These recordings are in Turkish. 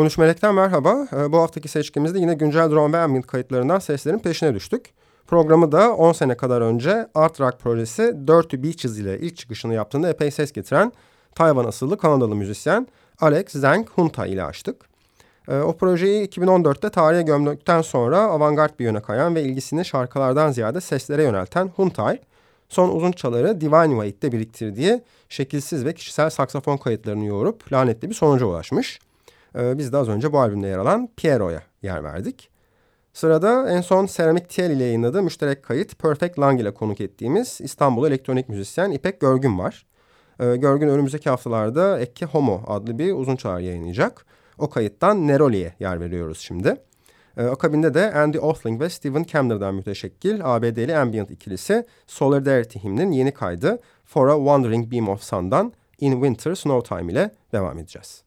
13 Melek'ten merhaba. Ee, bu haftaki seçkimizde yine güncel drone ve ambient kayıtlarından seslerin peşine düştük. Programı da 10 sene kadar önce Art Rock projesi Dirty Beaches ile ilk çıkışını yaptığında epey ses getiren Tayvan asıllı Kanadalı müzisyen Alex Zhang Hunta ile açtık. Ee, o projeyi 2014'te tarihe gömdükten sonra avantgard bir yöne kayan ve ilgisini şarkılardan ziyade seslere yönelten Huntay, son uzun çaları Divine Wait'te biriktirdiği şekilsiz ve kişisel saksafon kayıtlarını yoğurup lanetli bir sonuca ulaşmış. Ee, biz de az önce bu albümde yer alan Piero'ya yer verdik. Sırada en son Ceramic TL ile yayınladığı müşterek kayıt Perfect Lang ile konuk ettiğimiz İstanbul elektronik müzisyen İpek Görgün var. Ee, Görgün önümüzdeki haftalarda Ekke Homo adlı bir uzun çağrı yayınlayacak. O kayıttan Neroli'ye yer veriyoruz şimdi. Ee, akabinde de Andy Othling ve Steven Kamner'dan müteşekkil ABD'li ambient ikilisi Solidarity himnin yeni kaydı For a Wandering Beam of Sun'dan In Winter Snow Time ile devam edeceğiz.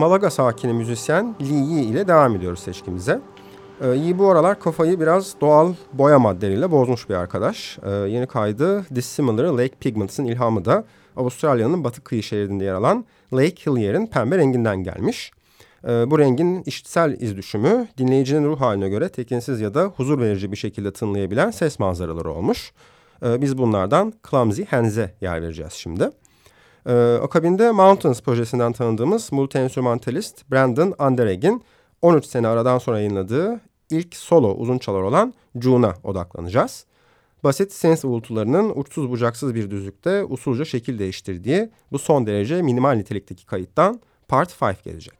Malaga sakini müzisyen Lee Yi ile devam ediyoruz seçkimize. Ee, Yi bu aralar kafayı biraz doğal boya maddeleriyle bozmuş bir arkadaş. Ee, yeni kaydı Dissimilar Lake Pigments'ın ilhamı da Avustralya'nın batı kıyı şeridinde yer alan Lake Hillier'in pembe renginden gelmiş. Ee, bu rengin işitsel iz düşümü dinleyicinin ruh haline göre tekinsiz ya da huzur verici bir şekilde tınlayabilen ses manzaraları olmuş. Ee, biz bunlardan Clumsy Hands'e yer vereceğiz şimdi. Ee, akabinde Mountains projesinden tanıdığımız multi-enstrümantalist Brandon Anderegg'in 13 sene aradan sonra yayınladığı ilk solo uzun çalar olan June'a odaklanacağız. Basit synth uğultularının uçsuz bucaksız bir düzlükte usulca şekil değiştirdiği bu son derece minimal nitelikteki kayıttan Part 5 gelecek.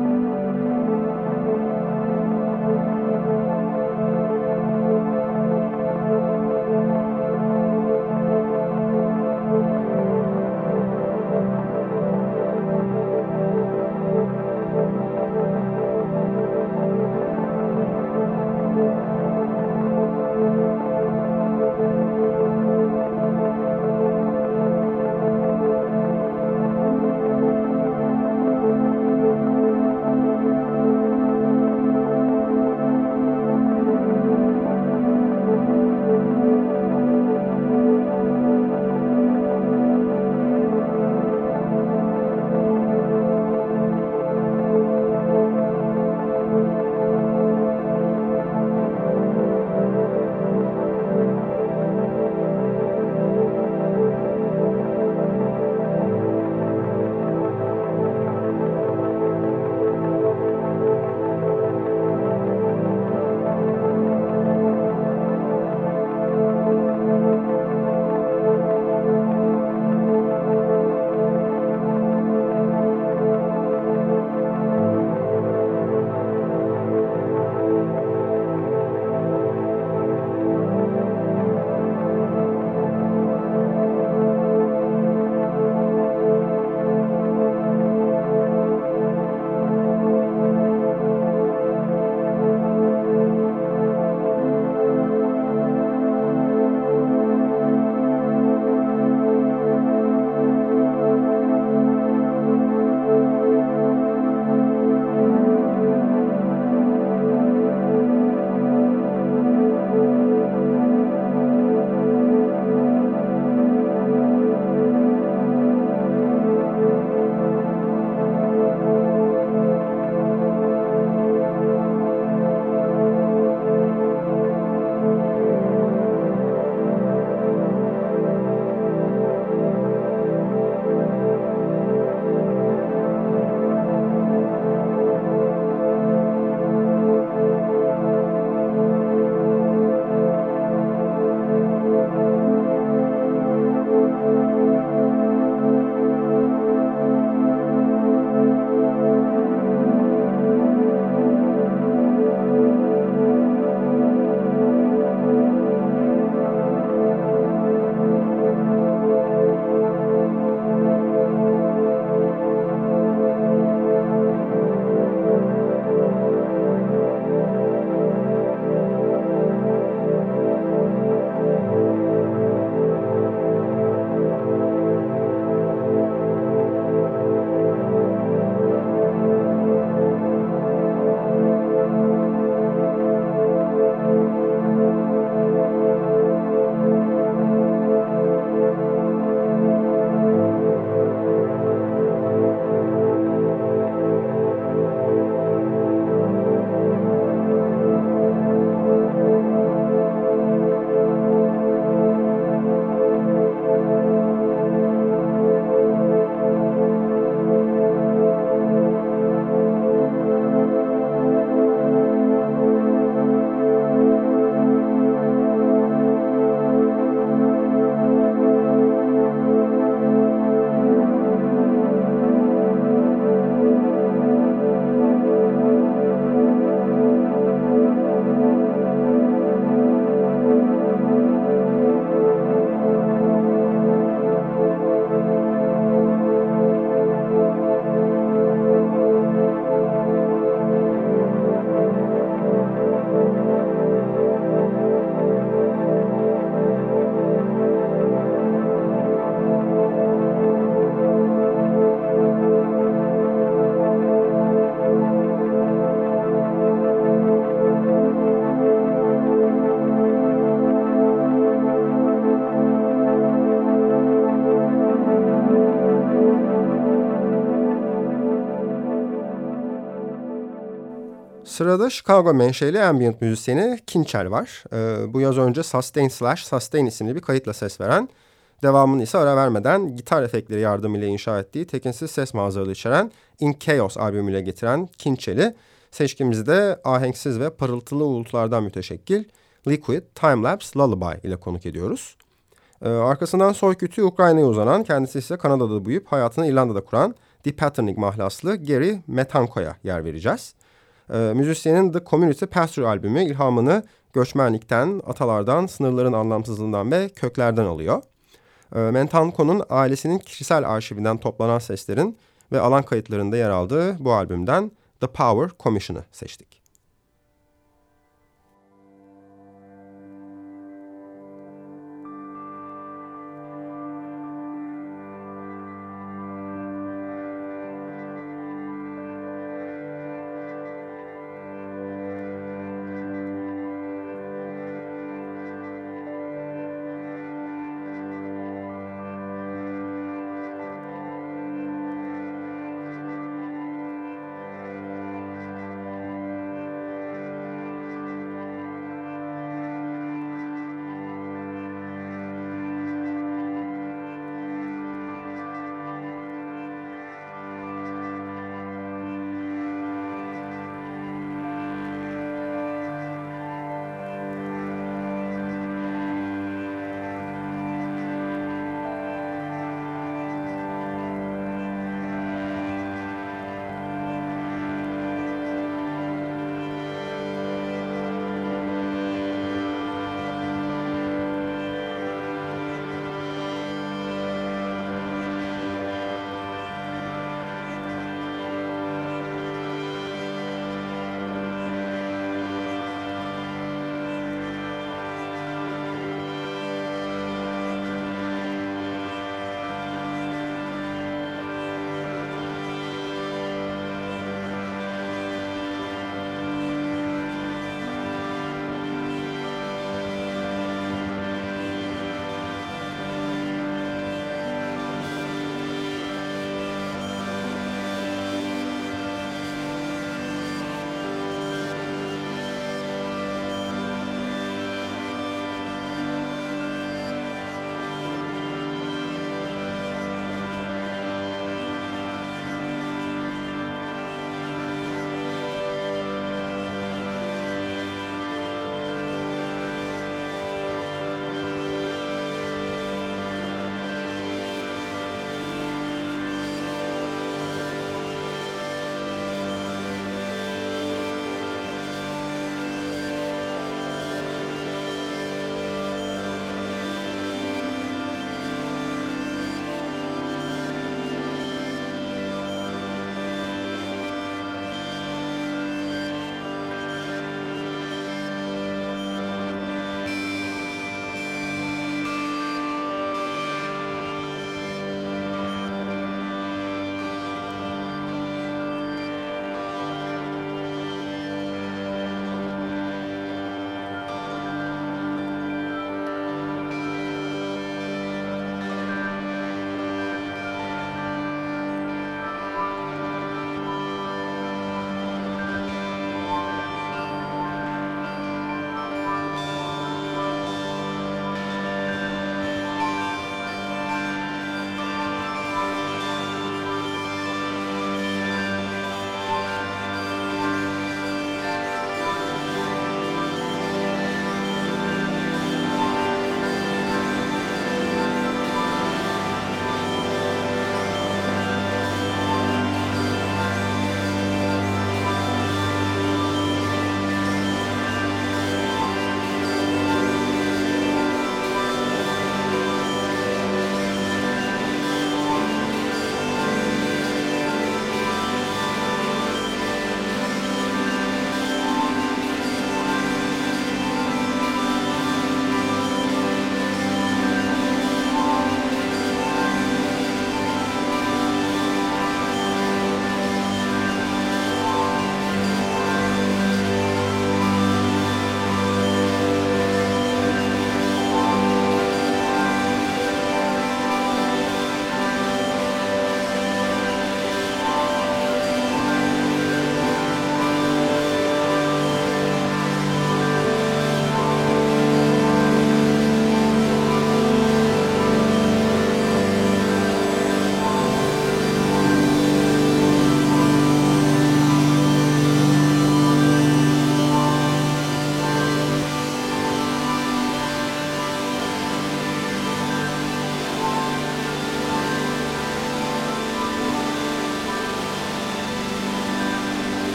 Sırada Chicago menşeli ambient müzisyeni Kinchel var. Ee, bu yaz önce Sustain Slash Sustain isimli bir kayıtla ses veren, devamını ise ara vermeden gitar efektleri yardımıyla inşa ettiği tekinsiz ses manzaralı içeren In Chaos albümüyle getiren Kinchel'i Seçkimizi de ahenksiz ve parıltılı uğultulardan müteşekkil Liquid Time Lapse Lullaby ile konuk ediyoruz. Ee, arkasından soykütü Ukrayna'ya uzanan, kendisi ise Kanada'da büyüyüp hayatını İrlanda'da kuran The Patterning mahlaslı Gary Metanko'ya yer vereceğiz. Ee, müzisyenin The Community Pastor albümü ilhamını göçmenlikten, atalardan, sınırların anlamsızlığından ve köklerden alıyor. Ee, Metanko'nun ailesinin kişisel arşivinden toplanan seslerin ve alan kayıtlarında yer aldığı bu albümden The Power Commission'ı seçtik.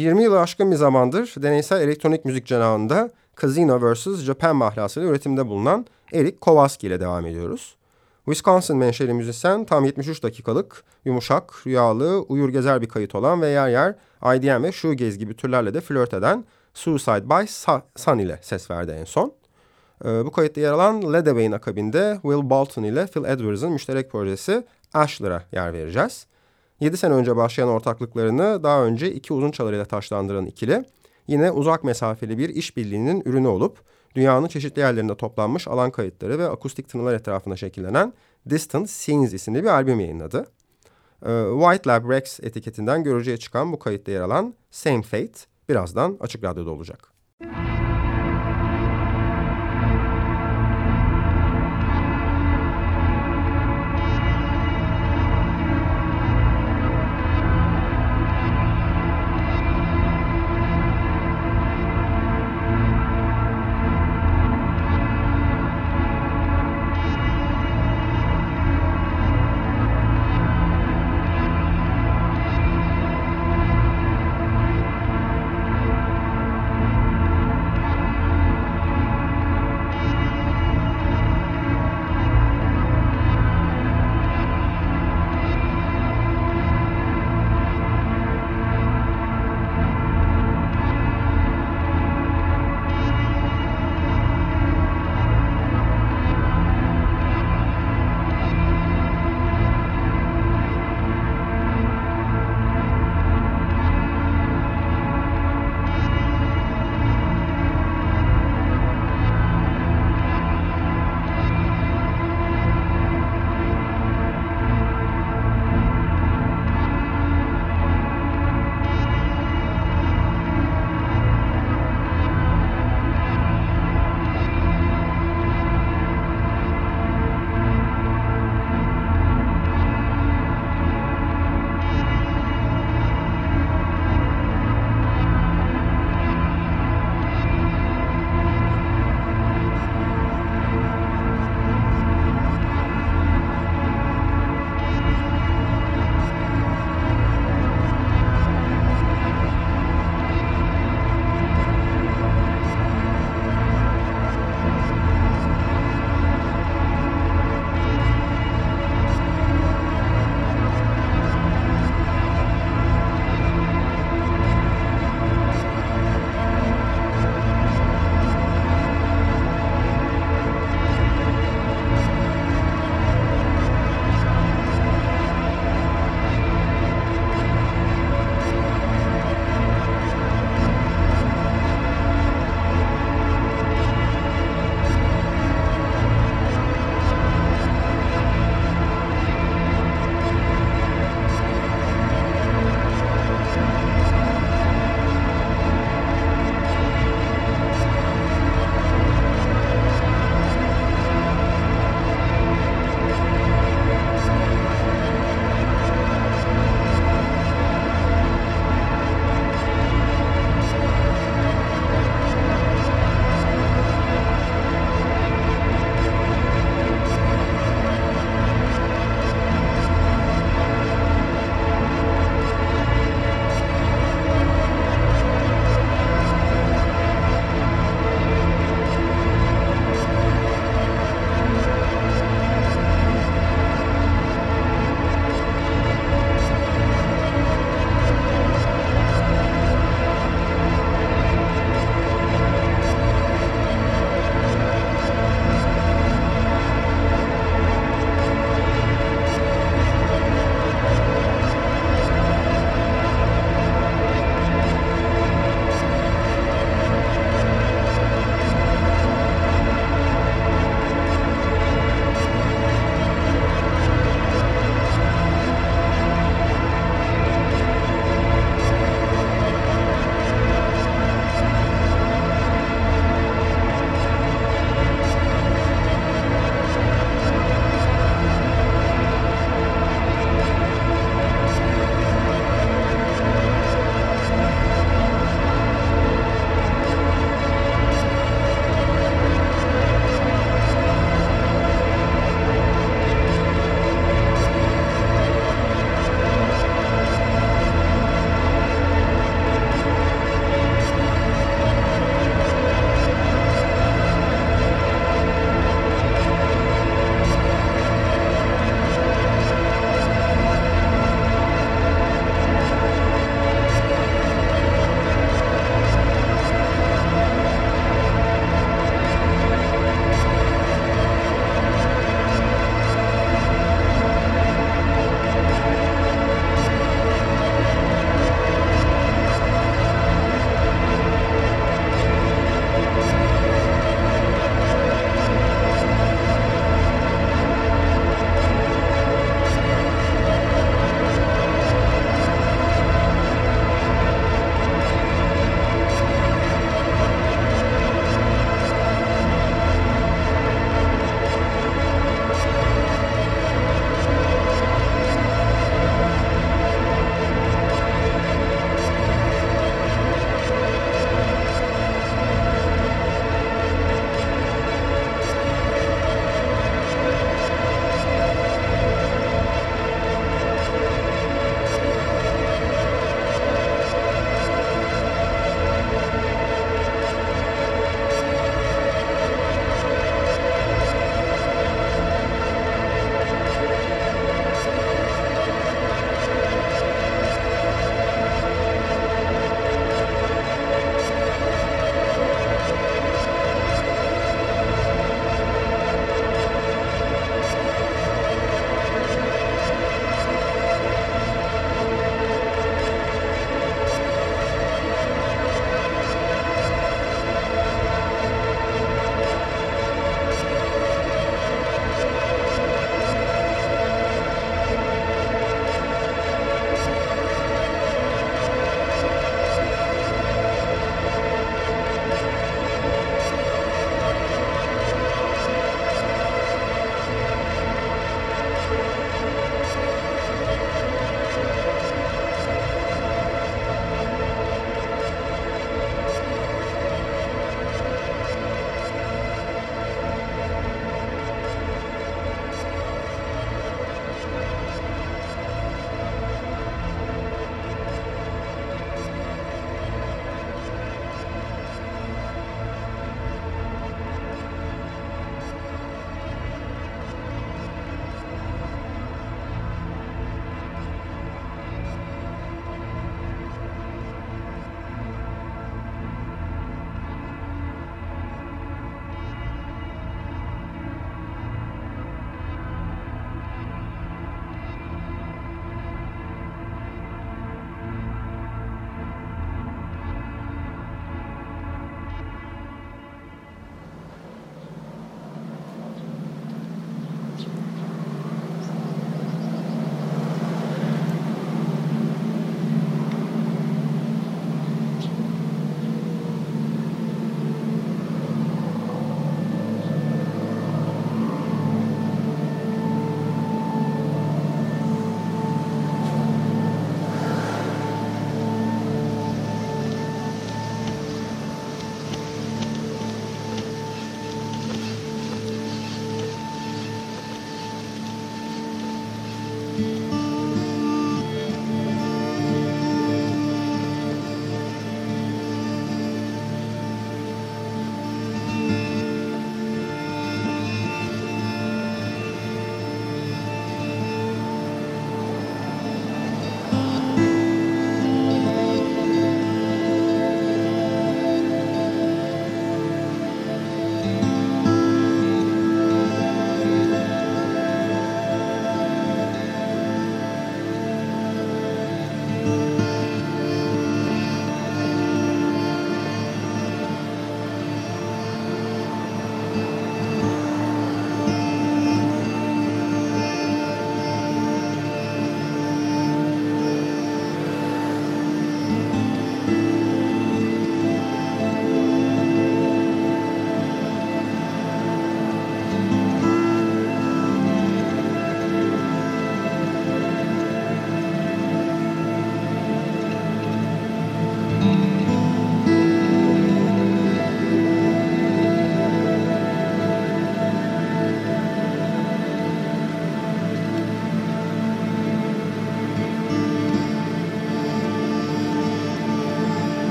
20 yılı aşkın bir zamandır deneysel elektronik müzik cenahında Casino vs. Japan mahlasıyla üretimde bulunan Eric Kowalski ile devam ediyoruz. Wisconsin menşeli müzisyen tam 73 dakikalık, yumuşak, rüyalı, uyur gezer bir kayıt olan ve yer yer IDM ve shoegaze gibi türlerle de flört eden Suicide by Sun ile ses verdi en son. Ee, bu kayıtta yer alan Leatherway'in akabinde Will Bolton ile Phil Edwards'ın müşterek projesi Ashler'a yer vereceğiz. 7 sene önce başlayan ortaklıklarını daha önce iki uzun çalarıyla taşlandıran ikili, yine uzak mesafeli bir işbirliğinin ürünü olup dünyanın çeşitli yerlerinde toplanmış alan kayıtları ve akustik tınılar etrafında şekillenen Distant Scenes isimli bir albüm yayınladı. Ee, White Lab Rex etiketinden görücüye çıkan bu kayıtta yer alan Same Fate birazdan Açık Radyo'da olacak.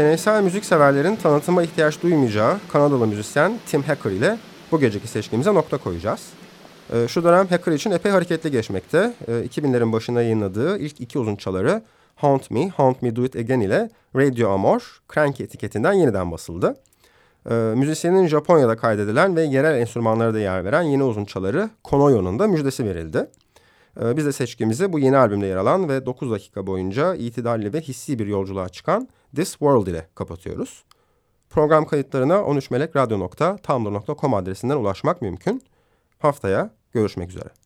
Deneysel müzik severlerin tanıtıma ihtiyaç duymayacağı Kanadalı müzisyen Tim Hacker ile bu geceki seçkimize nokta koyacağız. Ee, şu dönem Hacker için epey hareketli geçmekte. 2000'lerin başına yayınladığı ilk iki uzun çaları Haunt Me, Haunt Me Do It Again ile Radio Amor, Cranky etiketinden yeniden basıldı. Ee, müzisyenin Japonya'da kaydedilen ve yerel enstrümanlara da yer veren yeni uzun çaları Konoyo'nun da müjdesi verildi. Ee, biz de seçkimizi bu yeni albümde yer alan ve 9 dakika boyunca itidalli ve hissi bir yolculuğa çıkan This World ile kapatıyoruz. Program kayıtlarına 13melekradyo.tumblr.com adresinden ulaşmak mümkün. Haftaya görüşmek üzere.